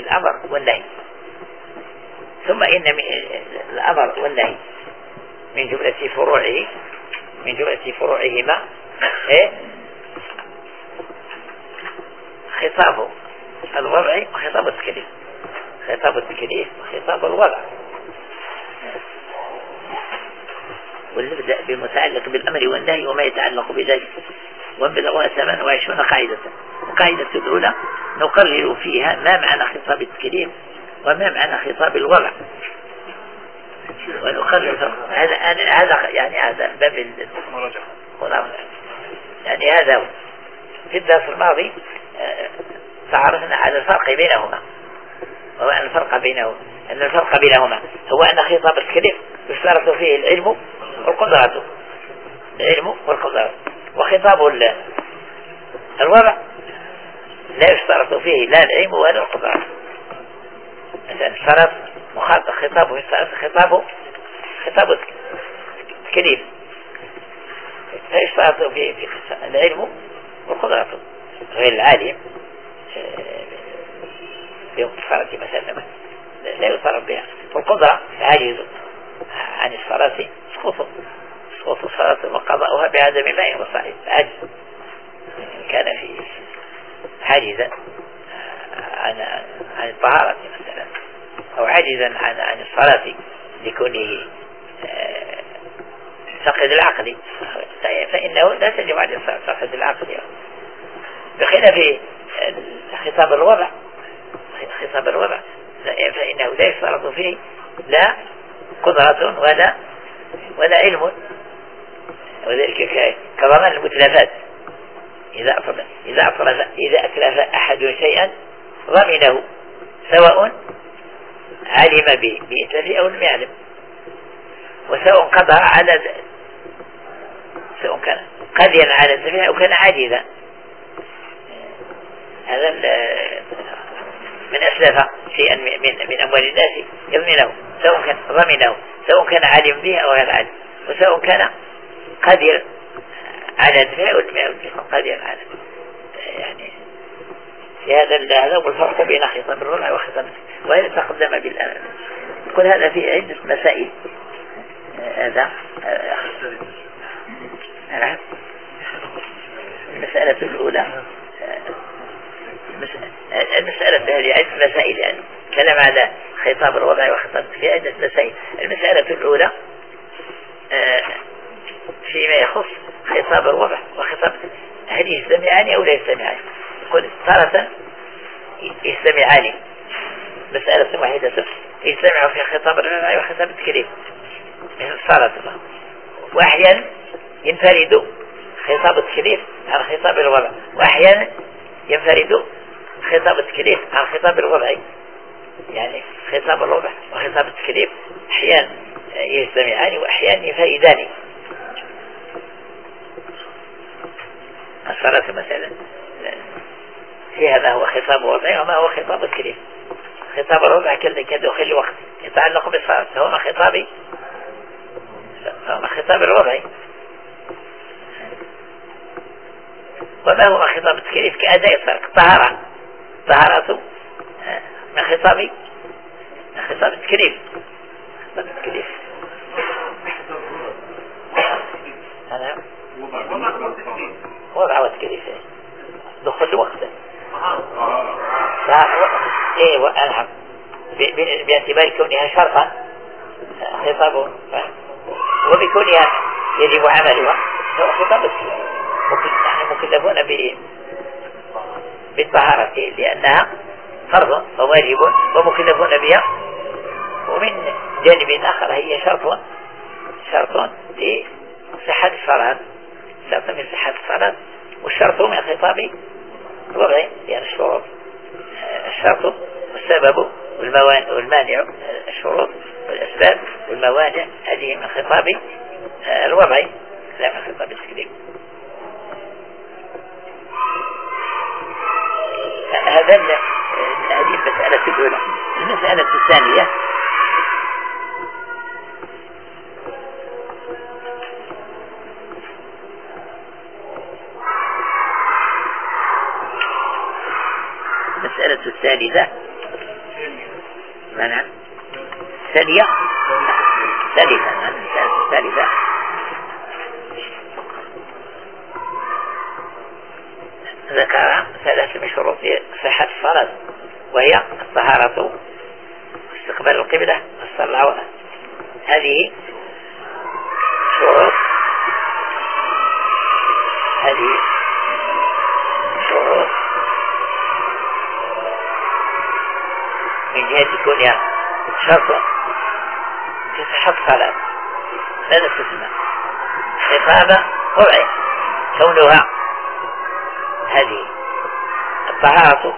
للأمر والنهي. ثم إن الأمر والنهي. من جملة فروعه من جملة فروعهما إيه؟ خطاب الوضع وخطاب التكليف. خطاب التكليف وخطاب الوضع. ونبدأ بالمتعلق بالأمر والنهي وما يتعلق بذلك. وانبلغوا 28 قاعدة. القاعدة الأولى نقرر فيها ما معنى خطاب التكليف وما معنى خطاب الوضع. ونقرر هذا هذا يعني هذا باب يعني هذا في الدرس الماضي آه، تعرفنا على الفرق بينهما. وهو أن الفرق بينهما. أن الفرق بينهما. هو أن خطاب التكليف يشترط فيه العلم والقدرة. العلم والقدرة. وخطاب الوضع لا يشترط فيه لا العلم ولا القدرة. مثلا اشترط مخاطب خطابه يشترط خطابه خطاب التكليف فيشترط فيه العلم والقدرة. غير العالم يوم الصلاة مثلا لا يصرف بها والقدرة عاجز عن الصلاة سقوط سقوط الصلاة وقضاؤها بعدم ماء وصحيح عجز كان في عاجزا عن عن الطهارة مثلا أو عاجزا عن عن الصلاة لكونه فقد العقل. فإنه لا تجب عليه الصلاة فقد العقل. بخلاف خطاب الوضع خطاب الوضع. فإنه لا يشترط فيه لا قدرة ولا ولا علم. وذلك كضمان المتلفات إذا أطلب إذا أطلب إذا أتلف أحد شيئا ضمنه سواء علم بإتلافه أو لم يعلم. وسواء قدر على سواء كان قادرا على الدفع أو كان عاجزا. هذا من أسلف شيئا من, من أموال الناس يضمنه سواء كان ضمنه سواء كان عالم به أو غير عالم. وسواء كان قادر الدفاع والدفاع قادر على يعني في هذا هذا هو الفرق بين خطاب الرمع وخطاب وهذا تقدم بالأمام. كل هذا في عدة مسائل. هذا. نعم. المسألة الأولى. المسألة هذه عدة مسائل. يعني كلام على خطاب الوضع وخطاب في عدة مسائل. المسألة الأولى آه، فيما يخص خطاب الوضع وخطاب هل يستمعان أو لا يستمعان يقول تارة يستمعان مسألة واحدة يستمع في خطاب الوضع وخطاب التكليف صارت وأحيانا ينفرد خطاب التكليف عن خطاب الوضع. وأحيانا ينفرد خطاب التكليف عن خطاب الوضع. يعني خطاب الوضع وخطاب التكليف أحيانا يجتمعان وأحيانا ينفردان. الصلاة مثلا. في هذا هو خطاب وضعي وما هو خطاب التكليف خطاب الوضع كدخل الوقت. يتعلق بالصلاة. فهو ما خطابي فهو ما خطاب الوضعي وما هو خطاب التكليف كأداء الصلاة. طهارة. طهارة. من خطاب من خطاب التكليف خطاب التكليف أنا وضع وتكليف دخل وقته إيه وأنعم باعتبار كونها شرطا خطاب وبكونها يجب عملها هو خطاب نحن مكلفون بالطهارة لأنها فرض وواجب ومكلفون بها ومن جانب آخر هي شرط شرط لصحة الصلاة شرط من صحة الصلاة والشرط من خطاب الوضعي يعني الشروط. الشرط والسبب والمانع الشروط والأسباب والموانع هذه من خطاب الوضعي لا من خطاب التكليف هذا هذه المسألة الأولى. المسألة الثانية الثالثة نعم ثانية ثالثة نعم المسألة الثالثة ذكر ثلاث من شروط صحة الصلاة وهي الطهارة استقبال القبلة الصلاة هذه شروط هذه شروط من جهة كونها شرط في صحة الصلاة ماذا تسمى إقامة وضعي كونها هذه الطهارة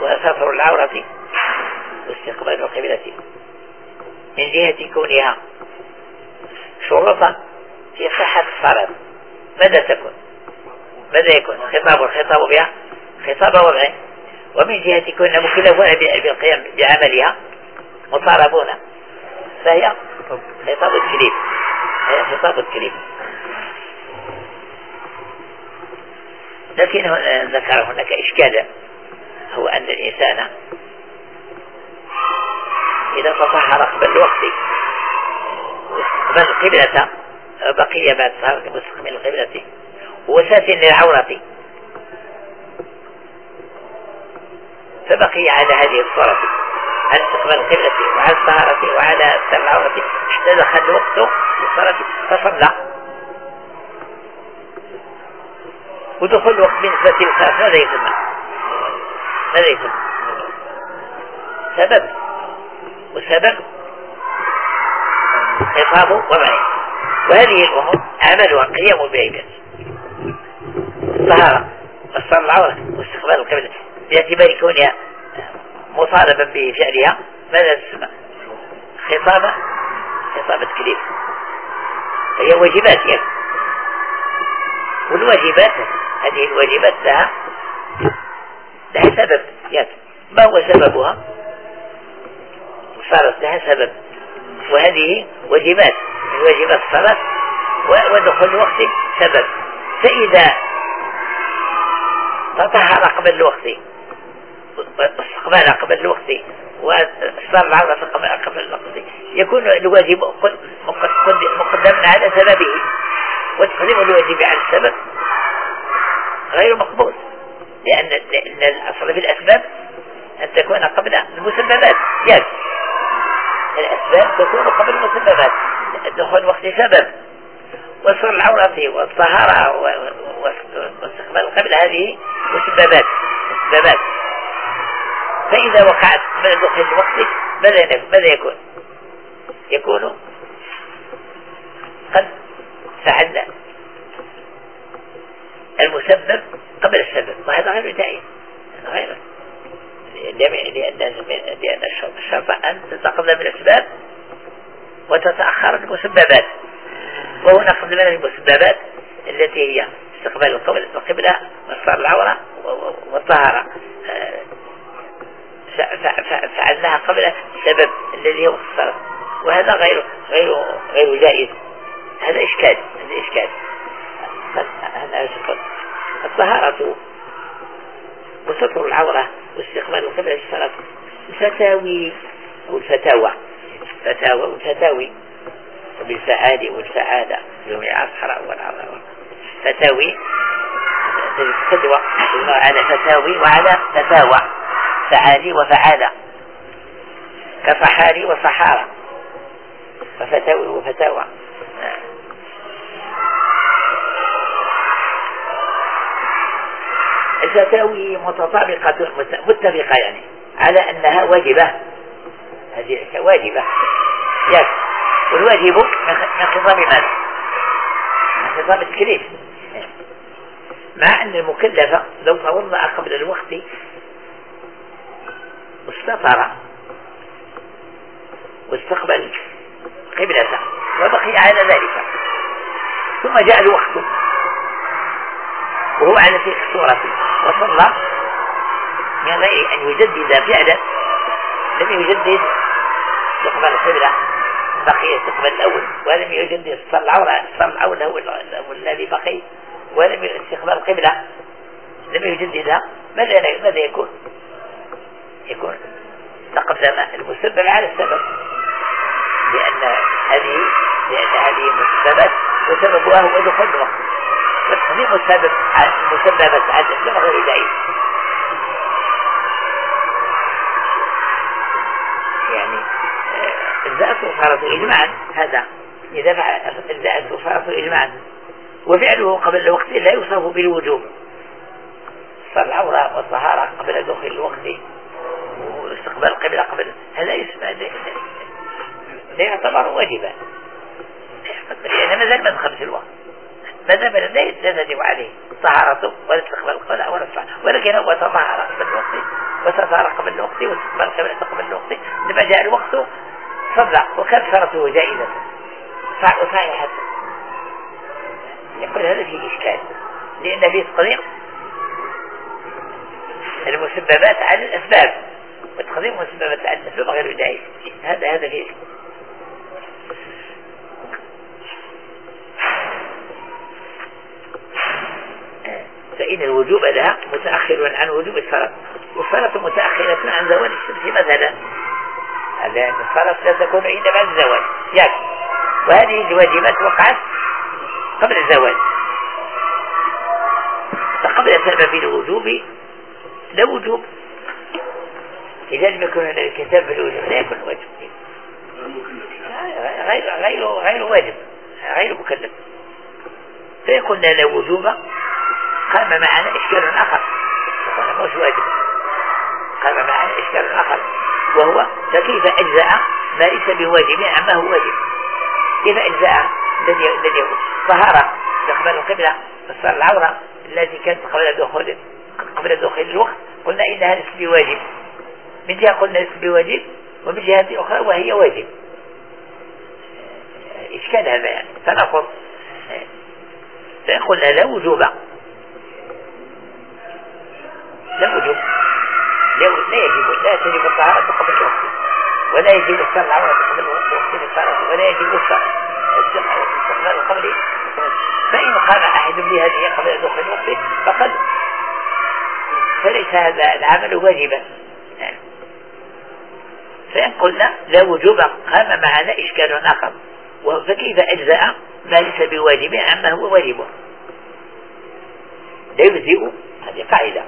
وستر العورة واستقبال القبلة من جهة كونها شروطا في صحة الصلاة ماذا تكون؟ ماذا يكون؟ خطاب الخطاب بها؟ خطاب وضعي ومن جهة كونها مكلفون بالقيام بعملها مطالبون. فهي خطاب التكليف هي خطاب التكليف لكن ذكر هناك إشكالا هو أن الإنسان إذا تطهر قبل الوقت واستقبل القبلة بقي بعد طهارة مستقبل القبلة وساتن للعورة. فبقي على هذه الصورة على استقبال القبلة وعلى الطهارة وعلى العورة؟ حتى دخل وقته الصلاة فصلى. ودخول وقت بالنسبة للخلاف ماذا يسمى. ماذا يسمى. سبب. والسبب عقاب وضعي وهذه الأمور عملها قيام بعبادة الطهارة والصلاة العورة واستقبال القبلة بإعتبار كونها مطالبا بفعلها ماذا تسمى؟ خطابة خطابة كليف هي واجبات يعني. والواجبات هذه الواجبات لها لها سبب يعني ما هو سببها؟ صارت لها سبب. وهذه واجبات من واجبات الصلاة ودخول الوقت سبب. فإذا تطهر قبل الوقت واستقبال قبل الوقت وصار العرض قبل الوقت يكون الواجب مقدم على سببه. وتقديم الواجب على السبب. غير مقبول. لأن الأصل في الأسباب أن تكون قبل المسببات. يعني الأسباب تكون قبل المسببات. دخول وقت سبب. وصل العورة والطهارة واستقبال قبل هذه مسببات. مسببات. فإذا وقعت قبل دخول ماذا ماذا يكون؟ يكون قد فعلنا المسبب قبل السبب وهذا غير داعي غير لأن لأن الشرط أن تتقدم الأسباب وتتأخر المسببات. وهنا قدمنا المسببات التي هي استقبال القبلة وإصرار العورة والطهارة. فعلناها قبل السبب الذي هو الصلاة. وهذا غير غير غير جائز. هذا إشكال. هذا إشكال. إشكال الطهارة وستر العورة واستقبال القبلة الصلاة الفتاوي. أو الفتاوى فتاوى والفتاوي. وبالفعال والفعالة جميع أصحر والعظام فتاوي. فتوى على فتاوي وعلى فتاوى. فعالي وفعالة كفحالي وصحارى ففتاوي وفتاوى. الفتاوي متطابقة متفقة يعني على أنها واجبة. هذه واجبة. ياك والواجب من خطاب ماذا؟ من خطاب التكليف مع أن المكلف لو توضأ قبل الوقت واستطر واستقبل قبلته. وبقي على ذلك. ثم جاء الوقت. وهو على تلك الصورة وصلى من غير أن يجدد فعلا لم يجدد استقبال القبلة بقي استقبال الأول ولم يجدد الأول هو الذي بقي ولم استقبال القبلة لم يجددها ماذا ماذا يكون؟ يكون تقدم المسبب على السبب لأن هذه لأن هذه مسببات وسببها هو دخول الوقت فتقديم السبب مسببة على الإسلام غير دائم يعني آه، فرض إجماعا. هذا إذا فعل الزأت فرض إجماعا. وفعله قبل الوقت لا يوصف بالوجوب. فالعورة والطهارة قبل دخول الوقت واستقبال القبلة قبل. هذا يسمى لا يعتبر واجبا. لأن ما زال ما دخل في الوقت. ما دام لا يجب عليه. طهارته ولا استقبال القبلة ولا الصلاة ولكن هو تطهر قبل الوقت وتطهر قبل الوقت واستقبال القبلة قبل الوقت. لما جاء الوقت صلى. وكان فرته جائزة صحيحة يقول هذا فيه إشكال. لأن فيه تقديم. المسببات على الأسباب. وتقديم المسببات على الأسباب غير جائز. هذا هذا فيه فإن الوجوب لها متأخر عن وجوب الصلاة والصلاة متأخرة عن زوال الشمس مثلا لأن الصلاة لا تكون إلا بعد الزوال يعني وهذه الواجبات وقعت قبل الزوال فقبل سبب الوجوب لا وجوب. إذا لم يكن هناك الكتاب بالوجوب لا يكون واجب. غير غير غير واجب. غير مكلف. فيكون لا وجوب قام معنا إشكال آخر. وهذا مش واجب قام معنا إشكال آخر وهو فكيف أجزاء ما ليس بواجب عما هو واجب؟ كيف أجزاء الذي الذي طهارة. استقبال القبلة. فصار العورة التي كانت قبل دخول قبل دخول الوقت. قلنا إنها ليست بواجب. من جهة قلنا ليست بواجب ومن جهة أخرى وهي واجب. إشكال هذا يعني. فنقول فقلنا لا وجوب. لا وجوب لا يجب لا تجب الطهارة قبل الوقت ولا يجب الصلاة قبل وقت الصلاة ولا يجب استقبال قبل فإن قام أحد بهذه قبل دخول الوقت فقد فليس هذا العمل واجبا فإن قلنا لا وجوب قام معنا إشكال آخر فكيف أجزاء ما ليس بواجب عما هو واجب لا يجزئ هذه قاعدة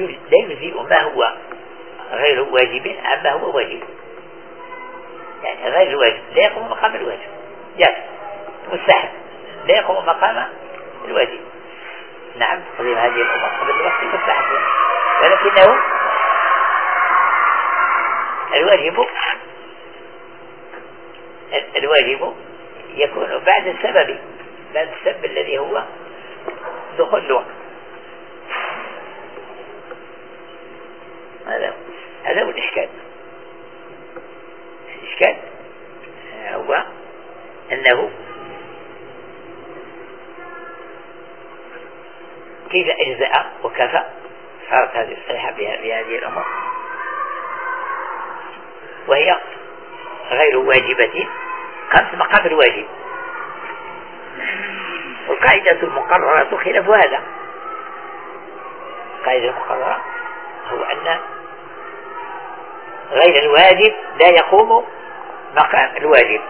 لا يجزئ ما هو غير واجب عما هو واجب. يعني غير واجب لا يقوم مقام الواجب. يعني مستحب لا يقوم مقام الواجب. نعم تقديم هذه الأمور قبل الوقت مستحب. ولكنه الواجب الواجب يكون بعد السبب بعد السبب الذي هو دخول الوقت. هذا هذا هو الإشكال. الإشكال هو أنه كيف أجزأ وكفى صارت هذه الصيحة بهذه الأمور؟ وهي غير واجبة قامت مقام الواجب والقاعدة المقررة خلاف هذا. القاعدة المقررة هو أن غير الواجب لا يقوم مقام الواجب.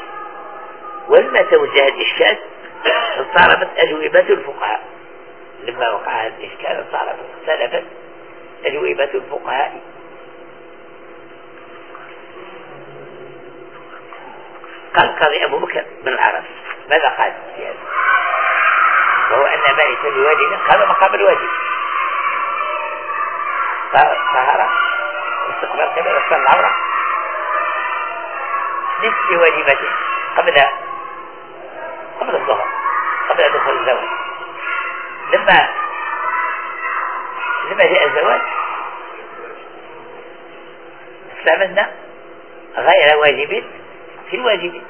ولما توجه الإشكال اضطربت أجوبة الفقهاء. لما وقع هذا الإشكال اضطربت اختلفت أجوبة الفقهاء. قال قاضي أبو بكر بن العرب ماذا قال في هذا وهو أن ما ليس قال مقام الواجب. طهارة واستقبال قبل وصل العورة نصف واجبته قبل قبل الظهر قبل دخول الزواج. لم لما لما جاء الزواج استعملنا غير واجب في الواجب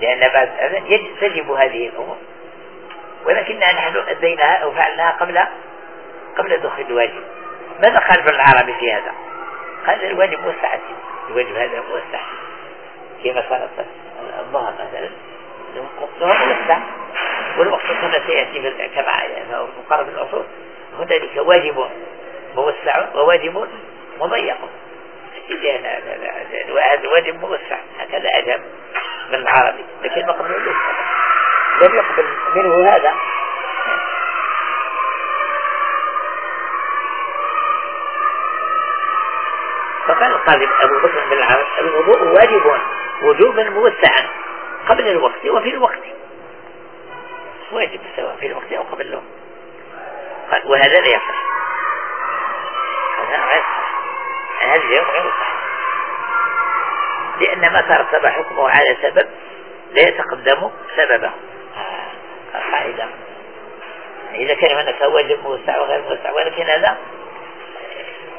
لأن بعد الأذان تجب هذه الأمور. ولكننا نحن أديناها أو فعلناها قبل قبل دخول الواجب. ماذا قال ابن العربي في هذا؟ قال الواجب موسع الواجب هذا موسع كما صارت الظهر مثلا. وقتها موسع والوقت كما سيأتي كما مقرر في الأصول هنالك واجب موسع وواجب مضيق. هذا واجب موسع. هكذا أجاب من العربي. لكن ما قبل لم يقبل منه هذا. فقال القاضي أبو بكر بن العرب الوضوء واجب وجوبا موسعا قبل الوقت وفي الوقت. واجب سواء في الوقت أو قبل الوقت. وهذا لا يصح. هذا غير صحيح هذا اليوم غير صحيح لأن ما ترتب حكمه على سبب لا يتقدم سببه. قاعدة. إذا كان هناك واجب موسع وغير موسع ولكن هذا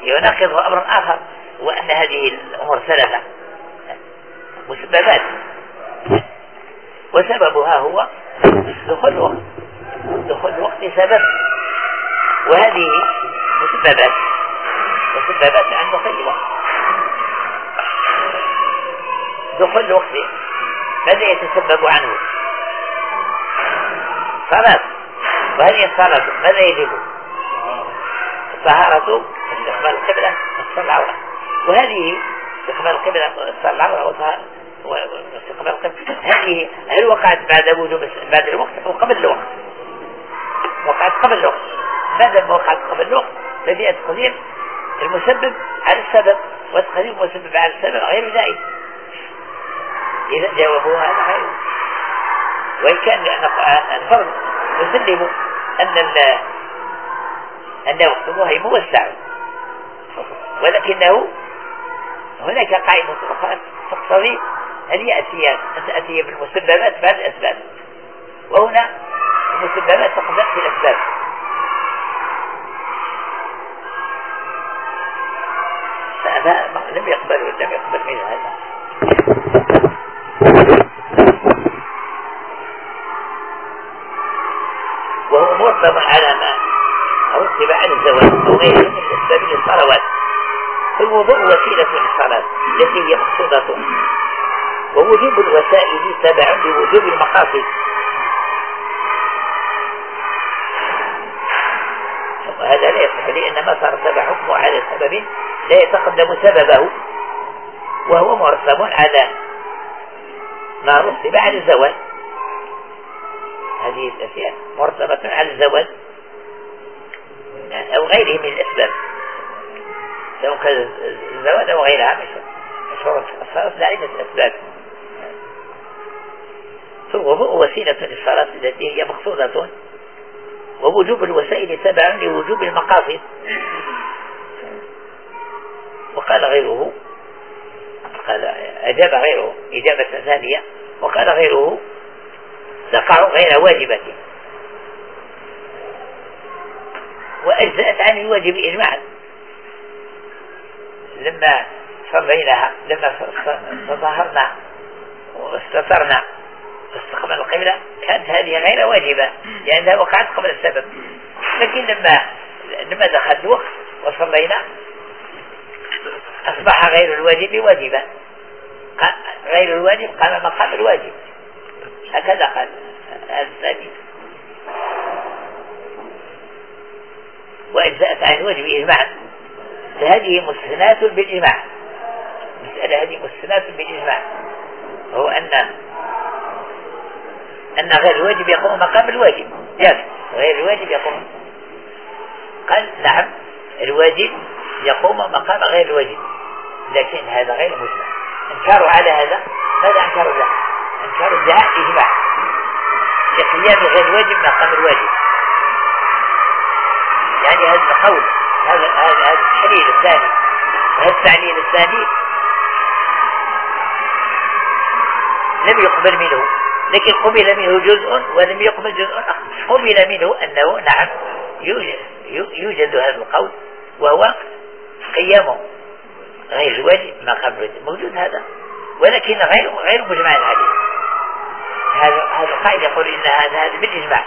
يناقض أمر آخر. وأن هذه الأمور ثلاثة مسببات. وسببها هو دخول الوقت. دخول الوقت سبب. وهذه مسببات. مسببات عن دخول الوقت. دخول الوقت. ماذا يتسبب عنه؟ صلاة وهذه الصلاة ماذا يجب؟ الطهارة. استقبال القبلة. الصلاة. وهذه استقبال القبلة الصلاة العورة واستقبال القبلة. هذه هل وقعت بعد وجوب بعد الوقت أو قبل الوقت. وقعت قبل الوقت. ماذا ما وقعت قبل الوقت؟ ففي تقديم المسبب على السبب وتقديم المسبب على السبب غير ذلك. إذا جاوبوا هذا خير وإن كان الفرض نسلم أن أن وقته موسع ولكنه هناك قاعدة تقتضي أن يأتي أن تأتي بالمسببات بعد الأسباب. وهنا المسببات تقدم في الأسباب. لم يقبل لم يقبل منه هذا. وهو مرتب على ما رتب على الزواج أو غيره من أسباب الصلوات فالوضوء وسيلة للصلاة. التي هي مقصودة. ووجوب الوسائل تابع لوجوب المقاصد. وهذا لا يصح لأن ما صار تبع حكمه على سبب لا يتقدم سببه. وهو مرتب على ما رتب على الزواج هذه الأشياء مرتبة على الزواج أو غيره من الأسباب. سواء كان الزواج أو غيرها مشروط الصلاة لعدة أسباب فالوضوء وسيلة للصلاة التي هي مقصودة. ووجوب الوسائل تبع لوجوب المقاصد. وقال غيره قال أجاب غيره إجابة ثانية. وقال غيره تقع غير واجبة. وأجزأت عن الواجب إجماعا. لما صليناها لما تظاهرنا واستثرنا واستقبل القبلة كانت هذه غير واجبة لأنها وقعت قبل السبب. لكن لما لما دخل الوقت وصلينا أصبح غير الواجب واجبا. غير الواجب قام مقام الواجب. هكذا قال الثاني وأجزأت عن الواجب إجماعا. فهذه مستثنات بالإجماع المسألة هذه مستثنات بالإجماع وهو أن أن غير الواجب يقوم مقام الواجب. جاز غير الواجب يقوم. قال نعم الواجب يقوم مقام غير الواجب. لكن هذا غير مجمع انكاروا على هذا ماذا انكروا له؟ إنكار الدعاء إجماع. لقيام غير الواجب مقام الواجب. يعني هذا القول. هذا هذا هذا التحليل الثاني. وهذا التعليل الثاني. لم يقبل منه. لكن قبل منه جزء ولم يقبل جزء آخر. قبل منه أنه نعم يوجد, يوجد هذا القول وهو قيامه غير الواجب ما قبل موجود هذا. ولكن غير غير مجمع عليه هذا هذا القائد يقول إن هذا هذا بالإجماع.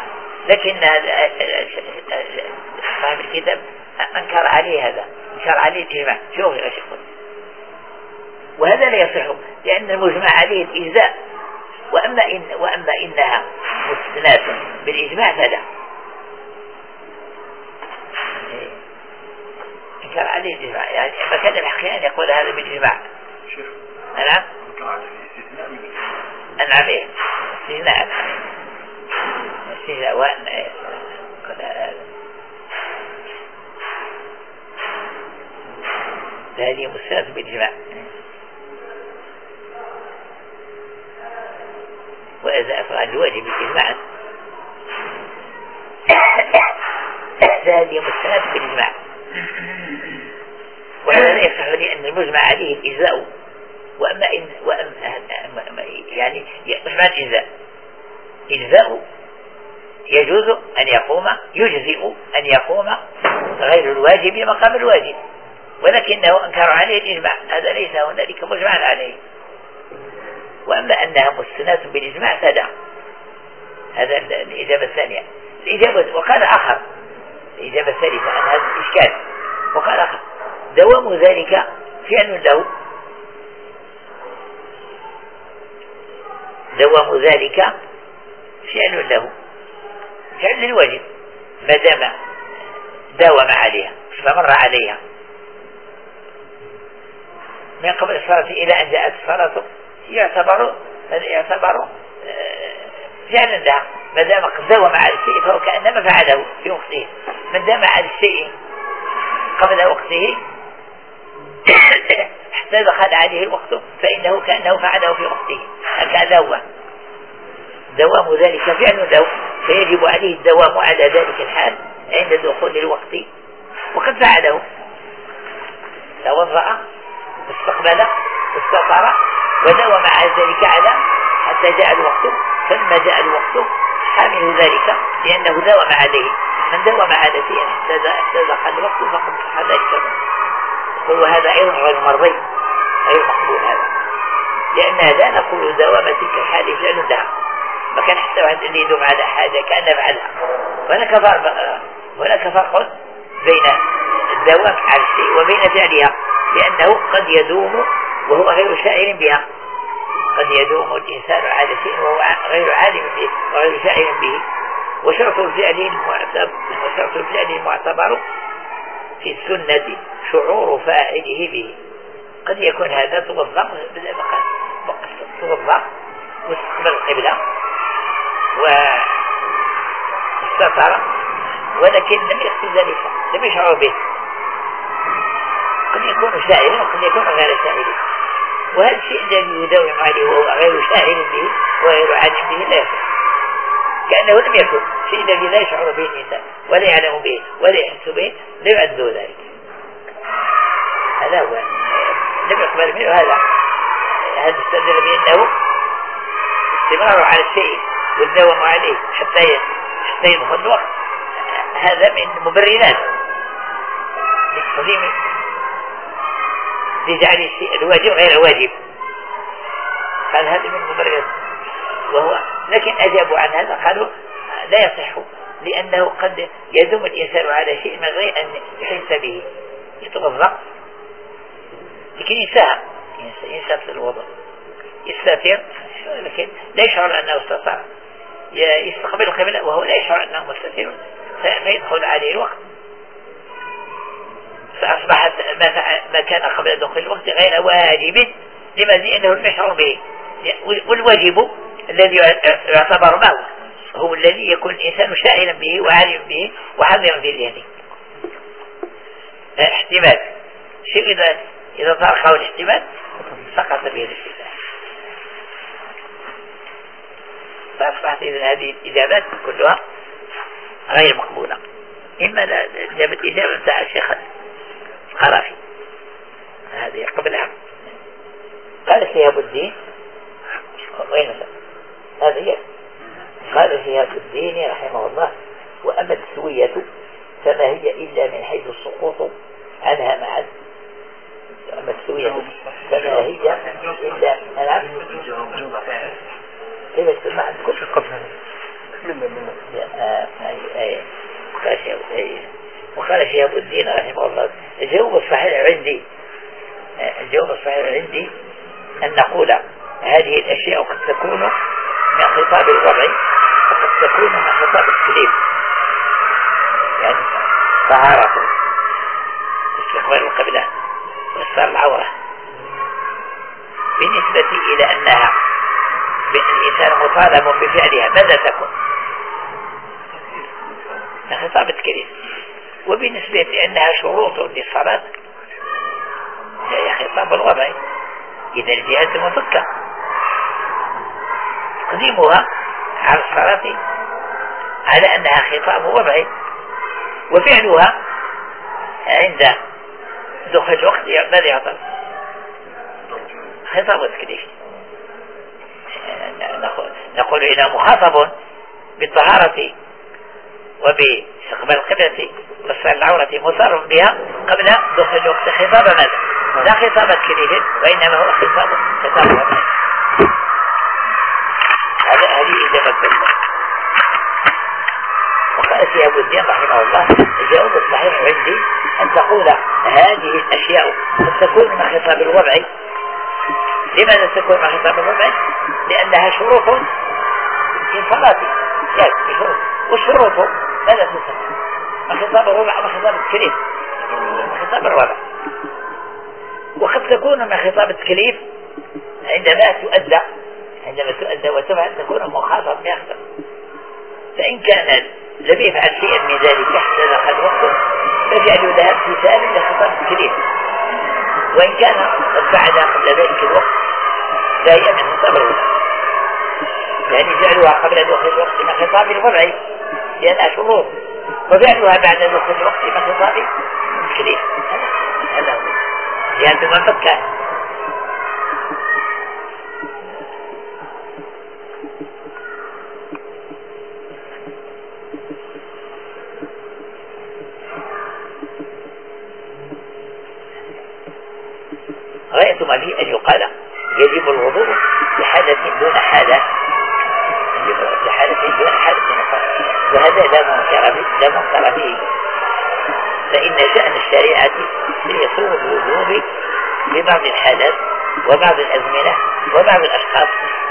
لكن هذا صاحب الكتاب. انكر عليه هذا انكر عليه الاجماع شوف يا شيخ. وهذا لا يصح لأن المجمع عليه الإجزاء. وأما إن وأما إنها مستثناة بالإجماع فلا. انكر عليه الإجماع. يعني فكان الحقيقة يقول هذا بالإجماع. نعم. نعم إيه استثناء استثناء وأن هذه مستند بالإجماع وإذا أفعل الواجب إجماعا هذه مستند بالإجماع وهذا يصح لأن المجمع عليه الإجزاء وأما إن وأما يعني مش معنى الإجزاء إجزاء يجوز أن يقوم يجزئ أن يقوم غير الواجب مقام الواجب. ولكنه أنكر عليه الإجماع. هذا ليس هنالك مجمع عليه. وأما أنها مستناة بالإجماع فلا. هذا الإجابة الثانية. الإجابة وقال آخر. الإجابة الثالثة عن هذا الإشكال. وقال آخر. دوام ذلك فعل له. دوام ذلك فعل له. فعل الواجب ما دام داوم عليها. استمر عليها. من قبل الصلاة إلى أن جاءت الصلاة يعتبر يعتبر آه، فعلا لها ما دام قد داوم على الشيء فهو كأنما فعله في وقته. من دام على الشيء قبل وقته حتى دخل عليه الوقت فإنه كأنه فعله في وقته. هكذا هو. دوام ذلك فعل له. فيجب عليه الدوام على ذلك الحال عند دخول الوقت. وقد فعله. توضأ واستقبل واستطر ودوم على ذلك على حتى جاء الوقت فلما جاء الوقت حامل ذلك لأنه داوم عليه. من داوم على شيء حتى دخل الوقت فقد صح ذلك هو هذا أيضا غير مرضي غير مقبول هذا. لأن لا نقول دوام تلك الحال فعل لها ما كان حتى واحد اللي يدوم على حاجة كأنه فعلها. هناك فرق هناك فرق بين الدوام على الشيء وبين فعلها. لأنه قد يدوم وهو غير شاعر بها. قد يدوم الإنسان على شيء وهو غير عالم به وغير شاعر به. وشرط الفعل وشرط الفعل المعتبر في السنة شعور فاعله به. قد يكون هذا توظف توظف واستقبل القبلة. واستطر ولكن لم يقصد ذلك. لم يشعر به. قد يكون شاعرا وقد يكون غير شاعر. وهذا الشيء الذي يداوم عليه وهو غير شاعر به وغير عالم به لا يصح. كأنه لم يكن. شيء الذي لا يشعر به الإنسان ولا يعلم به ولا يحس به لا يعد ذلك. هذا هو. لم يقبل منه هذا. هذا استدل بأنه استمرار على الشيء والدوام عليه حتى حتى يدخل الوقت. هذا من مبررات للتقديم لجعل الواجب غير واجب قال هذا من مبررات وهو لكن أجابوا عن هذا قالوا لا يصح لأنه قد يدوم الإنسان على شيء من غير أن يحس به. يتوضأ لكن ينساها. ينسى في الوضوء يستثير لكن لا يشعر أنه استطاع. يستقبل القبلة وهو لا يشعر أنه مستثير فيدخل عليه الوقت. فأصبحت ما كان قبل دخول الوقت غير واجب. لما لأنه لم يشعر به. والواجب الذي يعتبر ما هو الذي يكون الإنسان شاعرا به وعالما به وحاضرا في ذهنه. احتمال. شيء إذا إذا طرقه الاحتمال سقط به الاحتمال. فأصبحت إذا هذه الإجابات كلها غير مقبولة. إما الإجابة إجابة بتاع الشيخ القرافي هذه قبلها قال شهاب الدين وين هذا هي قال شهاب الدين رحمه الله وأما التسوية فما هي إلا من حيث السقوط عنها مع أما التسوية فما هي إلا نعم كيف تسمع عندكم؟ وقال شهاب الدين رحمه الله. الجواب الصحيح عندي الجواب الصحيح عندي أن نقول هذه الأشياء قد تكون من خطاب الوضع وقد تكون من خطاب التكليف يعني طهارة استقبال القبلة واستار العورة. بالنسبة إلى أنها الإنسان مطالب بفعلها ماذا تكون؟ خطاب التكليف وبالنسبة لأنها شروط للصلاة هي خطاب الوضع. إذا الجهاز مفكة تقديمها على الصلاة على أنها خطاب وضعي. وفعلها عند دخول الوقت ماذا يعطل؟ خطاب تكليفي نقول إنه مخاطب بالطهارة وباستقبال القبلة وصل العورة مصر بها قبل دخول الوقت خطاب ماذا؟ لا خطاب تكليف وإنما هو خطاب خطاب هذا هذه إجابة وقال في أبو الدين رحمه الله الجواب الصحيح عندي أن تقول هذه الأشياء قد تكون من خطاب الوضع. لماذا تكون من خطاب الوضع؟ لأنها شروط في صلاة. يعني شروط. والشروط ماذا تسمى؟ من خطاب الوضع ومن خطاب التكليف من خطاب الوضع وقد تكون من خطاب التكليف عندما تؤدى عندما تؤدى وتفعل تكون مخاطب بأخطر فإن كان لم يفعل شيئا من ذلك حتى دخل وقته فجعلوا لها امتثالا لخطاب التكليف وإن كان قد فعل قبل ذلك الوقت من خطاب الوضع يعني جعلوها قبل دخول الوقت من خطاب الوضع لأنها شروط. وفعلها بعد دخول الوقت خطاب التكليف هذا هو. لأن من فكر غاية ما أن يقال يجب الوضوء بحدث دون حالة. وهذا لا منكر به لا منكر فيه فإن شأن الشريعة يصوم الوجوب ببعض الحالات وبعض الأزمنة وبعض الأشخاص.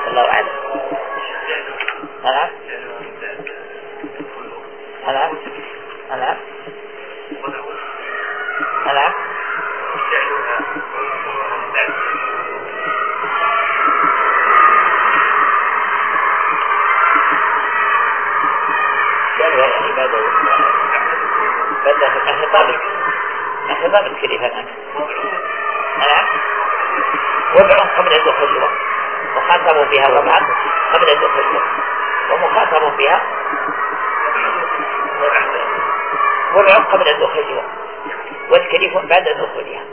الله أعلم. خطاب الكلمة الآن نعم وضع قبل دخول الوقت مخاطب بها وضعا قبل الوقت ومخاطب بها وضع قبل دخول الوقت والكليف بعد دخولها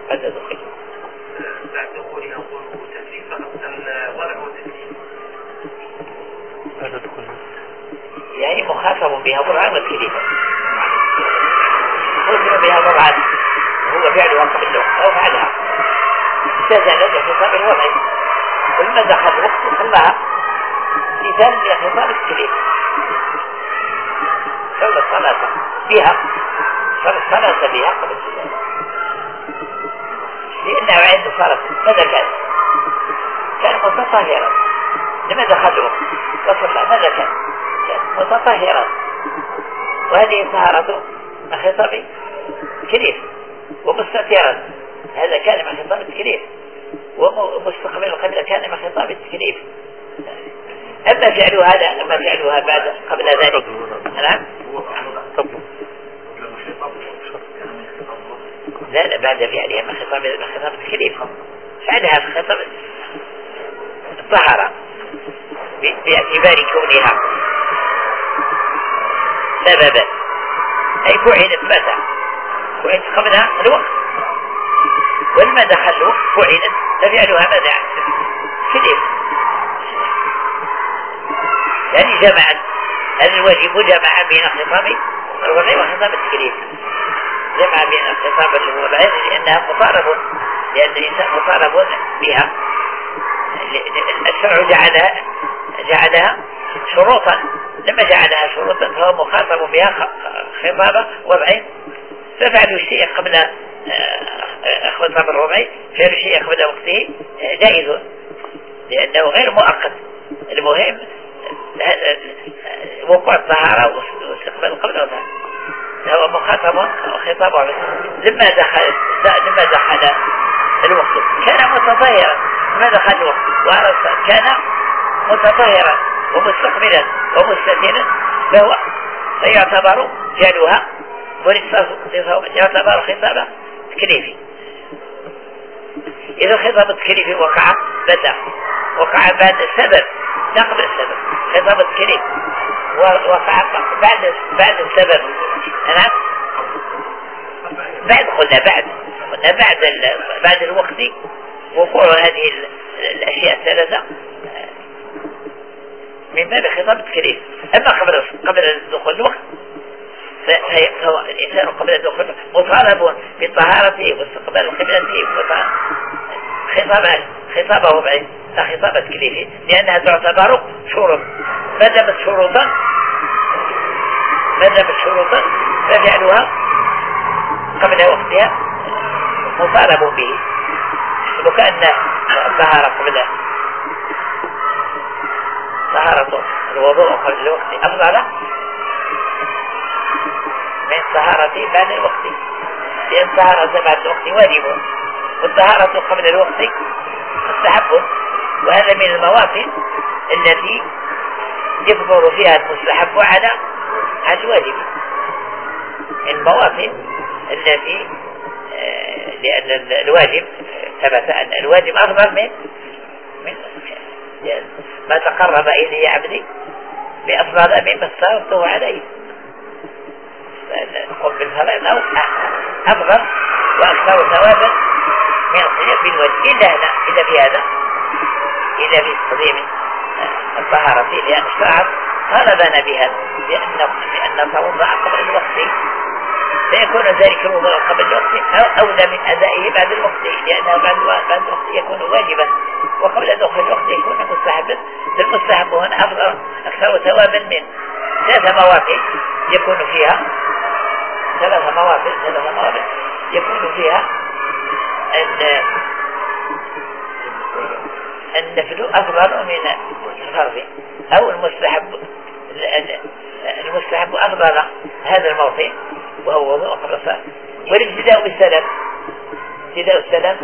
دخل الوقت صلاها مثال لخطاب التكليف صلى الصلاة بها صلى الصلاة بها قبل الصلاة لأنه عند صلاة ماذا كان؟ كان متطهرا لما دخل الوقت وصلى ماذا كان؟ كان متطهرا وهذه طهارة خطاب كليف ومستترا هذا كان من خطاب التكليف ومستقبل القبلة كان من خطاب التكليف. أما فعل هذا أما فعلها بعد قبل ذلك. نعم؟ لا لا بعد فعلها من خطاب من خطاب التكليف. فعلها في خطاب الطهارة. باعتبار كونها سببا. أي فعلت متى فعلت قبلها الوقت. ولما دخل الوقت فعلا ففعلها ماذا كذب جمعا هل الواجب جمع بين الخطاب الوضعي وخطاب التكليف. جمع بين الخطاب الوضعي لأنها مطالب لأن الإنسان مطالب بها. الشرع جعلها جعلها شروطا. لما جعلها شروطا فهو مخاطب بها خطابة وضعي ففعل الشيء قبل خطاب الوضعي فعل الشيء قبل وقته جائز. لأنه غير مؤقت. المهم وقوع الطهارة واستقبال قبل وضعه هو مخاطب خطاب لما دخل لما دخل الوقت. كان متطهرا. لما دخل الوقت. كان متطهرا ومستقبلا ومستدينا فهو فيعتبر جعلها يعتبر خطابا. تكليفي إذا الخطاب التكليفي وقع بدأ. وقع بعد السبب. قبل السبب. خطاب التكليف وقع بعد بعد السبب. نعم بعد قلنا بعد. قلنا بعد بعد الوقت. وقوع هذه الأشياء الثلاثة. من باب خطاب التكليف أما قبل قبل دخول الوقت فهو الإنسان قبل الدخول مطالب بطهارته واستقبال قبلته. خطاب خطاب وضعي لا خطاب تكليفي لأنها تعتبر شروط. ما دامت شروطا. ما دامت شروطا. ففعلها قبل وقتها مطالب به. وكأن الطهارة قبل طهارة الوضوء قبل الوقت أفضل. من طهارة بعد الوقت. لأن طهارة بعد الوقت واجب والطهارة قبل الوقت مستحب. وهذا من المواطن التي يكبر فيها المستحب على الواجب. المواطن التي آه، لأن الواجب ثبت أن الواجب أفضل من من ما تقرب إلي عبدي بأفضل مما افترضته عليه. نقوم بالصلاة أو أفضل وأكثر ثوابا من الصيام بالوجه إلا هنا إذا في هذا إذا في تقديم الطهارة. لأن الشرع طالبنا بهذا لأن لأن الوضوء قبل الوقت. فيكون ذلك الوضوء قبل الوقت أو أولى من أدائه بعد الوقت لأنه بعد بعد الوقت يكون واجبا. وقبل دخول الوقت يكون مستحبا. فالمستحب هنا أفضل أكثر ثوابا من ثلاث مواقع يكون فيها. ثلاث مواقع ثلاث مواقع يكون فيها أن النفل أفضل من الفرض أو المستحب المستحب أفضل هذا الموطن وهو وضوء الصلاة والابتداء بالسلام ابتداء السلام